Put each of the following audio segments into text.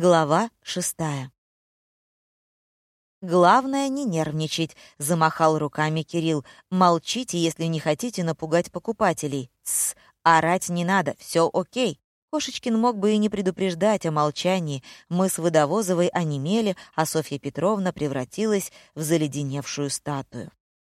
Глава шестая. «Главное, не нервничать», — замахал руками Кирилл. «Молчите, если не хотите напугать покупателей. Тсс, орать не надо, все окей». Кошечкин мог бы и не предупреждать о молчании. Мы с Водовозовой онемели, а Софья Петровна превратилась в заледеневшую статую.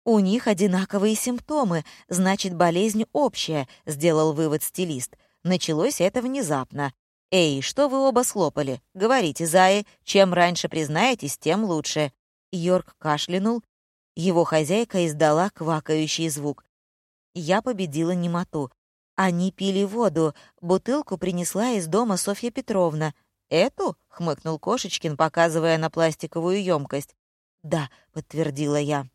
«У них одинаковые симптомы, значит, болезнь общая», — сделал вывод стилист. Началось это внезапно. «Эй, что вы оба слопали? Говорите, Зая, чем раньше признаетесь, тем лучше». Йорк кашлянул. Его хозяйка издала квакающий звук. Я победила немоту. Они пили воду. Бутылку принесла из дома Софья Петровна. «Эту?» — хмыкнул Кошечкин, показывая на пластиковую емкость. «Да», — подтвердила я.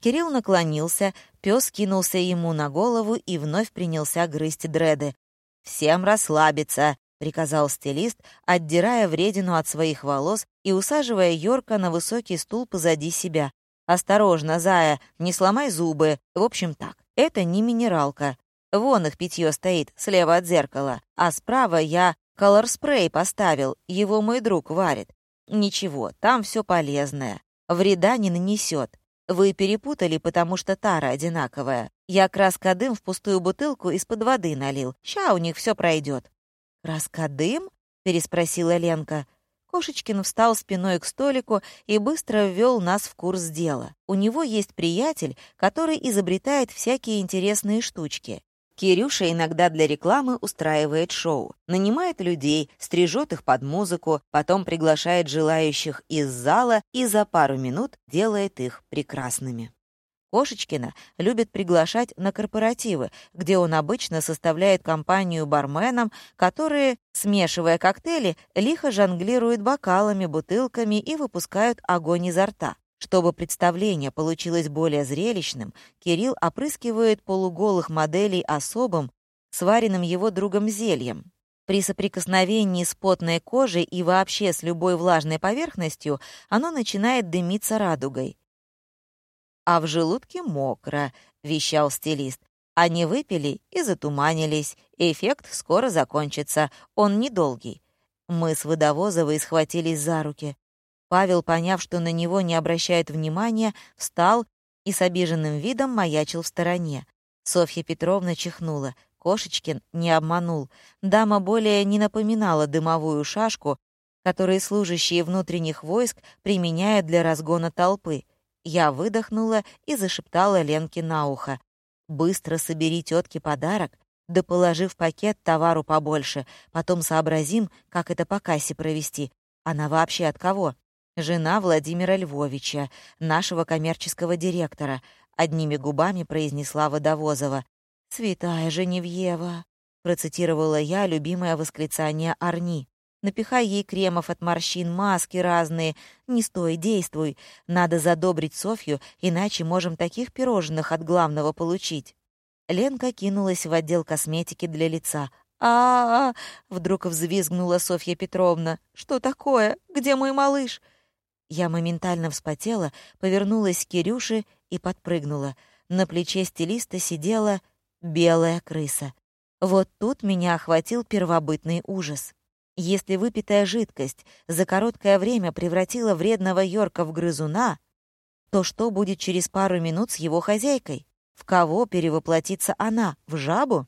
Кирилл наклонился, пес кинулся ему на голову и вновь принялся грызть дреды. «Всем расслабиться», приказал стилист, отдирая вредину от своих волос и усаживая Йорка на высокий стул позади себя. «Осторожно, Зая, не сломай зубы. В общем так, это не минералка. Вон их питье стоит, слева от зеркала. А справа я колор-спрей поставил, его мой друг варит. Ничего, там все полезное. Вреда не нанесет. Вы перепутали, потому что тара одинаковая. Я краскодым в пустую бутылку из-под воды налил. Ща у них все пройдет. «Раскадым?» — переспросила Ленка. Кошечкин встал спиной к столику и быстро ввел нас в курс дела. У него есть приятель, который изобретает всякие интересные штучки. Кирюша иногда для рекламы устраивает шоу, нанимает людей, стрижет их под музыку, потом приглашает желающих из зала и за пару минут делает их прекрасными. Кошечкина любит приглашать на корпоративы, где он обычно составляет компанию барменам, которые, смешивая коктейли, лихо жонглируют бокалами, бутылками и выпускают огонь изо рта. Чтобы представление получилось более зрелищным, Кирилл опрыскивает полуголых моделей особым, сваренным его другом зельем. При соприкосновении с потной кожей и вообще с любой влажной поверхностью оно начинает дымиться радугой а в желудке мокро», — вещал стилист. Они выпили и затуманились. Эффект скоро закончится. Он недолгий. Мы с Водовозовой схватились за руки. Павел, поняв, что на него не обращают внимания, встал и с обиженным видом маячил в стороне. Софья Петровна чихнула. Кошечкин не обманул. Дама более не напоминала дымовую шашку, которую служащие внутренних войск применяют для разгона толпы. Я выдохнула и зашептала Ленке на ухо. «Быстро собери тетке подарок, да положи в пакет товару побольше, потом сообразим, как это по кассе провести. Она вообще от кого?» «Жена Владимира Львовича, нашего коммерческого директора», — одними губами произнесла Водовозова. «Святая Женевьева», — процитировала я любимое восклицание Арни. Напихай ей кремов от морщин, маски разные. Не стой, действуй. Надо задобрить Софью, иначе можем таких пирожных от главного получить». Ленка кинулась в отдел косметики для лица. а а, -а вдруг взвизгнула Софья Петровна. «Что такое? Где мой малыш?» Я моментально вспотела, повернулась к Кирюше и подпрыгнула. На плече стилиста сидела белая крыса. Вот тут меня охватил первобытный ужас. Если выпитая жидкость за короткое время превратила вредного Йорка в грызуна, то что будет через пару минут с его хозяйкой? В кого перевоплотится она? В жабу?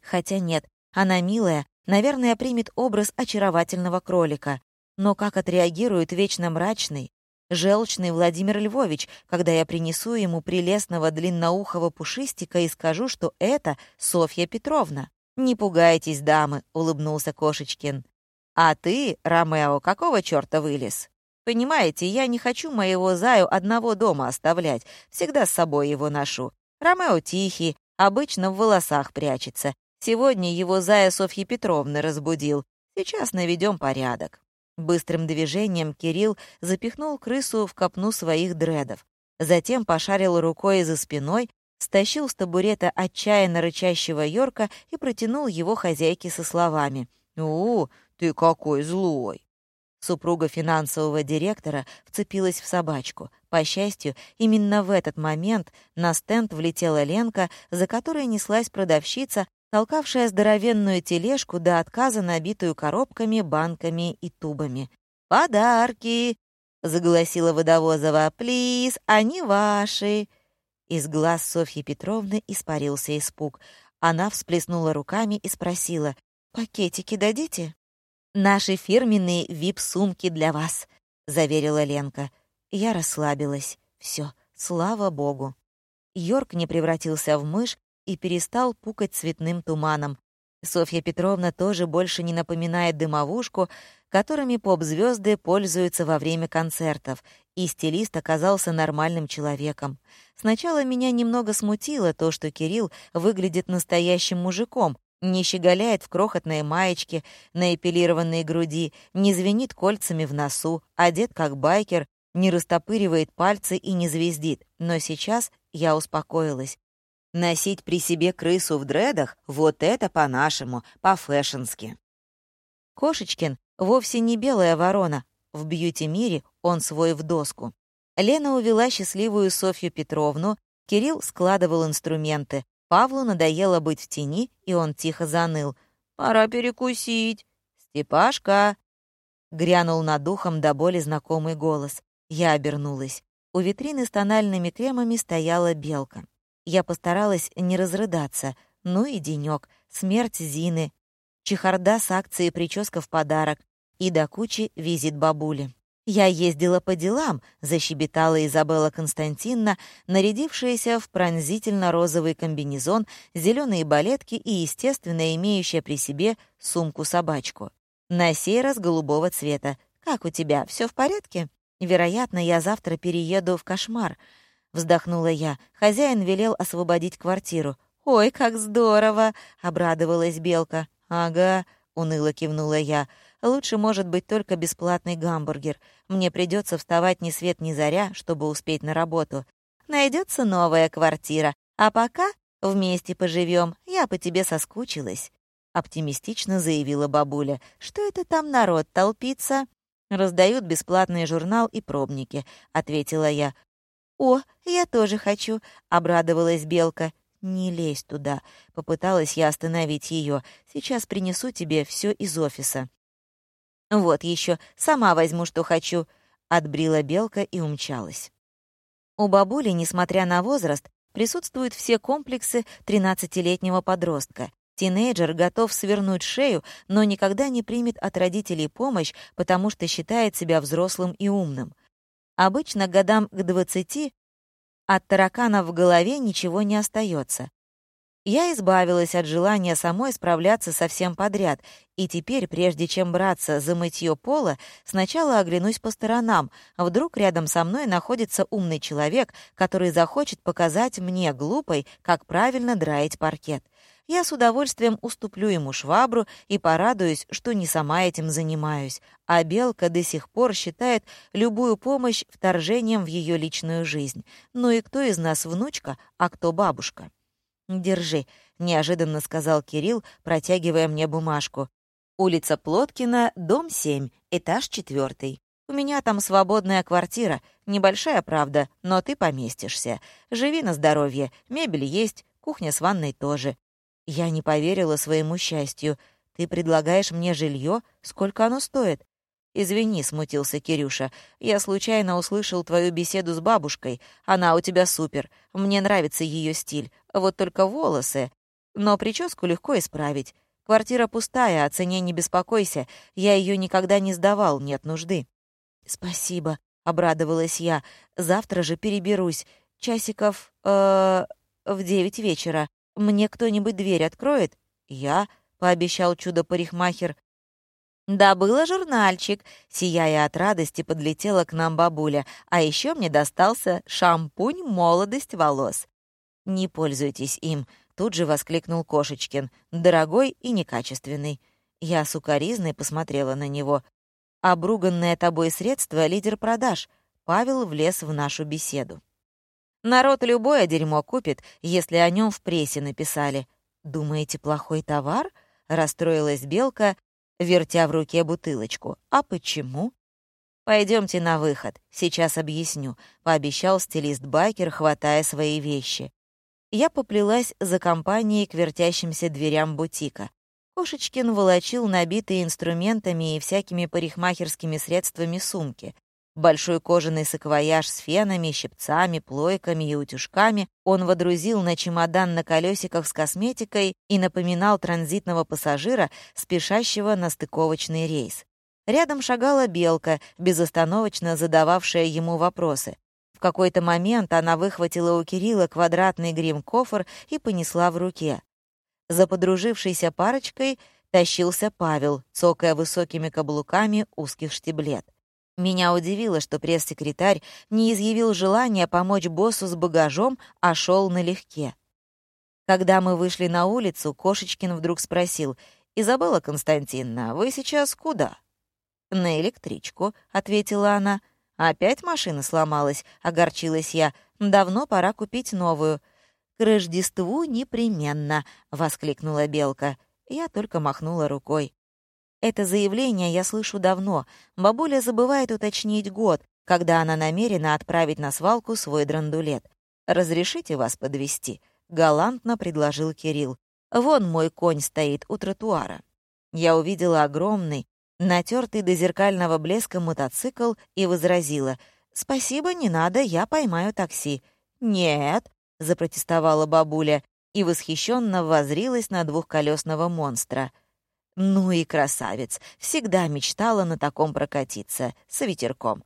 Хотя нет, она милая, наверное, примет образ очаровательного кролика. Но как отреагирует вечно мрачный, желчный Владимир Львович, когда я принесу ему прелестного длинноухого пушистика и скажу, что это Софья Петровна? «Не пугайтесь, дамы», — улыбнулся Кошечкин. «А ты, Ромео, какого черта вылез? Понимаете, я не хочу моего Заю одного дома оставлять, всегда с собой его ношу. Ромео тихий, обычно в волосах прячется. Сегодня его Зая Софьи Петровны разбудил. Сейчас наведем порядок». Быстрым движением Кирилл запихнул крысу в копну своих дредов. Затем пошарил рукой за спиной, стащил с табурета отчаянно рычащего Йорка и протянул его хозяйке со словами. «У, ты какой злой!» Супруга финансового директора вцепилась в собачку. По счастью, именно в этот момент на стенд влетела Ленка, за которой неслась продавщица, толкавшая здоровенную тележку до отказа, набитую коробками, банками и тубами. «Подарки!» — загласила Водовозова. «Плиз, они ваши!» Из глаз Софьи Петровны испарился испуг. Она всплеснула руками и спросила. «Пакетики дадите?» «Наши фирменные вип-сумки для вас», — заверила Ленка. Я расслабилась. Все, слава богу. Йорк не превратился в мышь и перестал пукать цветным туманом. Софья Петровна тоже больше не напоминает дымовушку, которыми поп-звезды пользуются во время концертов, и стилист оказался нормальным человеком. Сначала меня немного смутило то, что Кирилл выглядит настоящим мужиком, не щеголяет в крохотной маечке на эпилированной груди, не звенит кольцами в носу, одет как байкер, не растопыривает пальцы и не звездит. Но сейчас я успокоилась. Носить при себе крысу в дредах — вот это по-нашему, по-фэшенски. Кошечкин вовсе не белая ворона. В бьюти-мире он свой в доску. Лена увела счастливую Софью Петровну, Кирилл складывал инструменты. Павлу надоело быть в тени, и он тихо заныл. «Пора перекусить!» «Степашка!» Грянул над ухом до боли знакомый голос. Я обернулась. У витрины с тональными кремами стояла белка. Я постаралась не разрыдаться. Ну и денёк. Смерть Зины. Чехарда с акцией прическа в подарок. И до кучи визит бабули. «Я ездила по делам», — защебетала Изабелла Константиновна, нарядившаяся в пронзительно-розовый комбинезон, зеленые балетки и, естественно, имеющая при себе сумку-собачку. На сей раз голубого цвета. «Как у тебя, все в порядке?» «Вероятно, я завтра перееду в кошмар», — вздохнула я. Хозяин велел освободить квартиру. «Ой, как здорово!» — обрадовалась Белка. «Ага», — уныло кивнула я. Лучше может быть только бесплатный гамбургер. Мне придется вставать ни свет ни заря, чтобы успеть на работу. Найдется новая квартира. А пока вместе поживем. Я по тебе соскучилась. Оптимистично заявила бабуля. Что это там народ толпится? Раздают бесплатный журнал и пробники, ответила я. О, я тоже хочу, обрадовалась Белка. «Не лезь туда», — попыталась я остановить ее. «Сейчас принесу тебе все из офиса». «Вот еще, сама возьму, что хочу», — отбрила белка и умчалась. У бабули, несмотря на возраст, присутствуют все комплексы 13-летнего подростка. Тинейджер готов свернуть шею, но никогда не примет от родителей помощь, потому что считает себя взрослым и умным. Обычно годам к 20 от таракана в голове ничего не остается. Я избавилась от желания самой справляться со всем подряд, и теперь, прежде чем браться за мытье пола, сначала оглянусь по сторонам. Вдруг рядом со мной находится умный человек, который захочет показать мне, глупой, как правильно драить паркет. Я с удовольствием уступлю ему швабру и порадуюсь, что не сама этим занимаюсь. А Белка до сих пор считает любую помощь вторжением в ее личную жизнь. Ну и кто из нас внучка, а кто бабушка? «Держи», — неожиданно сказал Кирилл, протягивая мне бумажку. «Улица Плоткина, дом 7, этаж 4. У меня там свободная квартира, небольшая, правда, но ты поместишься. Живи на здоровье, мебель есть, кухня с ванной тоже». Я не поверила своему счастью. «Ты предлагаешь мне жилье? Сколько оно стоит?» «Извини», — смутился Кирюша. «Я случайно услышал твою беседу с бабушкой. Она у тебя супер. Мне нравится ее стиль. Вот только волосы. Но прическу легко исправить. Квартира пустая, о цене не беспокойся. Я ее никогда не сдавал, нет нужды». «Спасибо», — обрадовалась я. «Завтра же переберусь. Часиков... э в девять вечера. Мне кто-нибудь дверь откроет?» «Я», — пообещал чудо-парикмахер. «Добыла журнальчик», — сияя от радости, подлетела к нам бабуля. «А еще мне достался шампунь «Молодость волос». «Не пользуйтесь им», — тут же воскликнул Кошечкин. «Дорогой и некачественный». Я сукоризной посмотрела на него. «Обруганное тобой средство — лидер продаж». Павел влез в нашу беседу. «Народ любое дерьмо купит, если о нем в прессе написали». «Думаете, плохой товар?» — расстроилась Белка, вертя в руке бутылочку. «А почему?» Пойдемте на выход, сейчас объясню», — пообещал стилист Байкер, хватая свои вещи. я поплелась за компанией к вертящимся дверям бутика. Кошечкин волочил набитые инструментами и всякими парикмахерскими средствами сумки. Большой кожаный саквояж с фенами, щипцами, плойками и утюжками он водрузил на чемодан на колесиках с косметикой и напоминал транзитного пассажира, спешащего на стыковочный рейс. Рядом шагала белка, безостановочно задававшая ему вопросы. В какой-то момент она выхватила у Кирилла квадратный грим-кофр и понесла в руке. За подружившейся парочкой тащился Павел, цокая высокими каблуками узких штиблет. Меня удивило, что пресс-секретарь не изъявил желания помочь боссу с багажом, а шел налегке. Когда мы вышли на улицу, Кошечкин вдруг спросил, «Изабелла Константиновна, вы сейчас куда?» «На электричку», — ответила она. «Опять машина сломалась», — огорчилась я. «Давно пора купить новую». «К Рождеству непременно», — воскликнула Белка. Я только махнула рукой. Это заявление я слышу давно. Бабуля забывает уточнить год, когда она намерена отправить на свалку свой драндулет. «Разрешите вас подвести? галантно предложил Кирилл. «Вон мой конь стоит у тротуара». Я увидела огромный, натертый до зеркального блеска мотоцикл и возразила. «Спасибо, не надо, я поймаю такси». «Нет», — запротестовала бабуля и восхищенно возрилась на двухколесного монстра — ну и красавец. Всегда мечтала на таком прокатиться. С ветерком.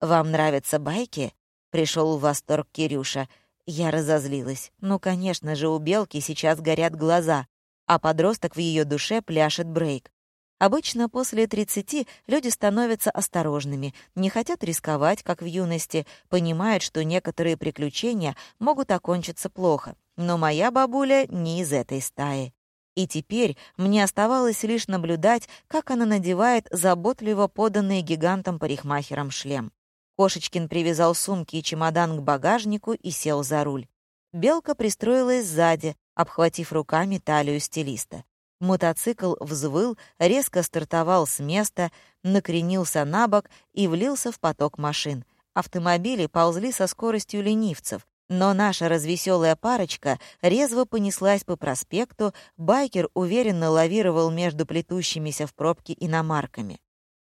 «Вам нравятся байки?» — пришел в восторг Кирюша. Я разозлилась. Ну, конечно же, у Белки сейчас горят глаза, а подросток в ее душе пляшет брейк. Обычно после 30 люди становятся осторожными, не хотят рисковать, как в юности, понимают, что некоторые приключения могут окончиться плохо. Но моя бабуля не из этой стаи. И теперь мне оставалось лишь наблюдать, как она надевает заботливо поданный гигантом-парикмахером шлем. Кошечкин привязал сумки и чемодан к багажнику и сел за руль. Белка пристроилась сзади, обхватив руками талию стилиста. Мотоцикл взвыл, резко стартовал с места, накренился на бок и влился в поток машин. Автомобили ползли со скоростью ленивцев. Но наша развеселая парочка резво понеслась по проспекту, байкер уверенно лавировал между плетущимися в пробке иномарками.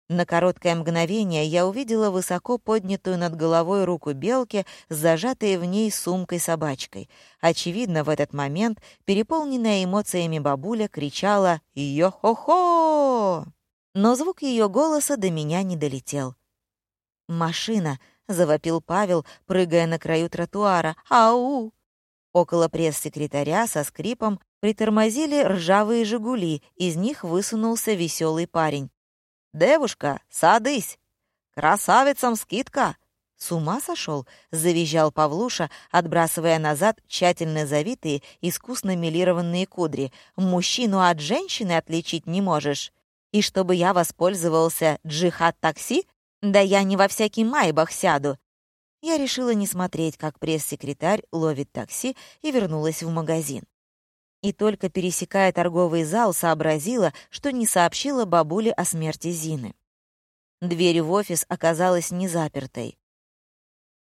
На короткое мгновение я увидела высоко поднятую над головой руку белки с зажатой в ней сумкой-собачкой. Очевидно, в этот момент переполненная эмоциями бабуля кричала «Йо-хо-хо!». Но звук ее голоса до меня не долетел. Машина, завопил Павел, прыгая на краю тротуара. «Ау!» Около пресс-секретаря со скрипом притормозили ржавые «Жигули», из них высунулся веселый парень. «Девушка, садись! Красавицам скидка!» «С ума сошел?» — завизжал Павлуша, отбрасывая назад тщательно завитые, искусно милированные кудри. «Мужчину от женщины отличить не можешь. И чтобы я воспользовался джихад-такси, да я не во всякий майбах сяду. Я решила не смотреть, как пресс-секретарь ловит такси, и вернулась в магазин. И только пересекая торговый зал, сообразила, что не сообщила бабуле о смерти Зины. Дверь в офис оказалась не запертой.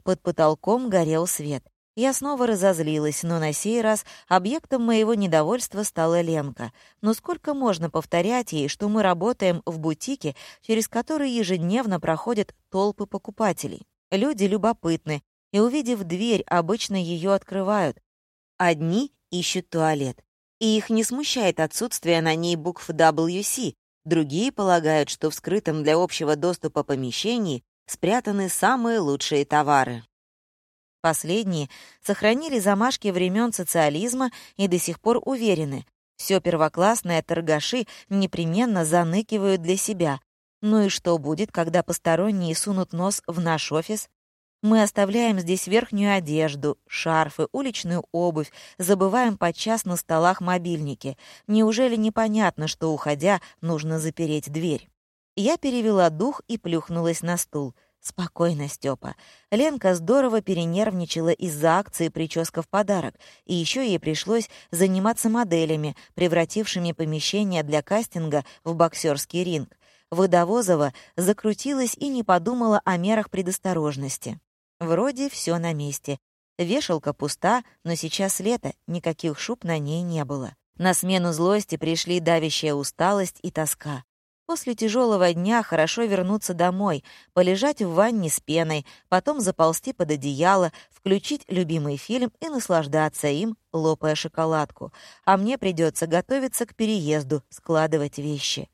Под потолком горел свет. Я снова разозлилась, но на сей раз объектом моего недовольства стала Ленка. Но сколько можно повторять ей, что мы работаем в бутике, через который ежедневно проходят толпы покупателей? Люди любопытны, и, увидев дверь, обычно ее открывают. Одни ищут туалет, и их не смущает отсутствие на ней букв WC, другие полагают, что в скрытом для общего доступа помещении спрятаны самые лучшие товары. Последние сохранили замашки времен социализма и до сих пор уверены, все первоклассное торгаши непременно заныкивают для себя. Ну и что будет, когда посторонние сунут нос в наш офис? Мы оставляем здесь верхнюю одежду, шарфы, уличную обувь, забываем подчас на столах мобильники. Неужели непонятно, что, уходя, нужно запереть дверь? Я перевела дух и плюхнулась на стул. Спокойно, Степа. Ленка здорово перенервничала из-за акции «Прическа в подарок», и еще ей пришлось заниматься моделями, превратившими помещение для кастинга в боксерский ринг. Водовозова закрутилась и не подумала о мерах предосторожности. Вроде все на месте. Вешалка пуста, но сейчас лето, никаких шуб на ней не было. На смену злости пришли давящая усталость и тоска. После тяжелого дня хорошо вернуться домой, полежать в ванне с пеной, потом заползти под одеяло, включить любимый фильм и наслаждаться им, лопая шоколадку. А мне придется готовиться к переезду, складывать вещи.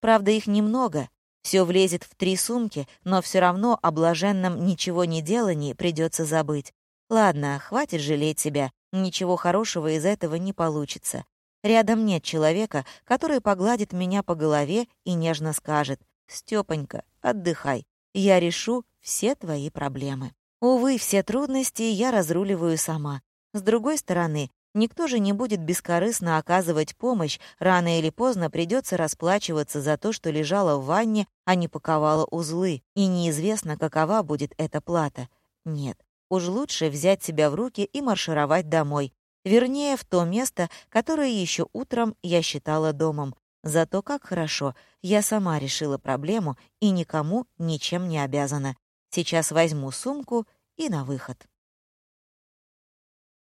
Правда, их немного. Все влезет в три сумки, но все равно о блаженном ничего не делании придется забыть. Ладно, хватит жалеть себя. Ничего хорошего из этого не получится. Рядом нет человека, который погладит меня по голове и нежно скажет «Стёпонька, отдыхай, я решу все твои проблемы». Увы, все трудности я разруливаю сама. С другой стороны, никто же не будет бескорыстно оказывать помощь, рано или поздно придется расплачиваться за то, что лежала в ванне, а не паковала узлы, и неизвестно, какова будет эта плата. Нет, уж лучше взять себя в руки и маршировать домой, Вернее, в то место, которое еще утром я считала домом. Зато как хорошо, я сама решила проблему и никому ничем не обязана. Сейчас возьму сумку и на выход.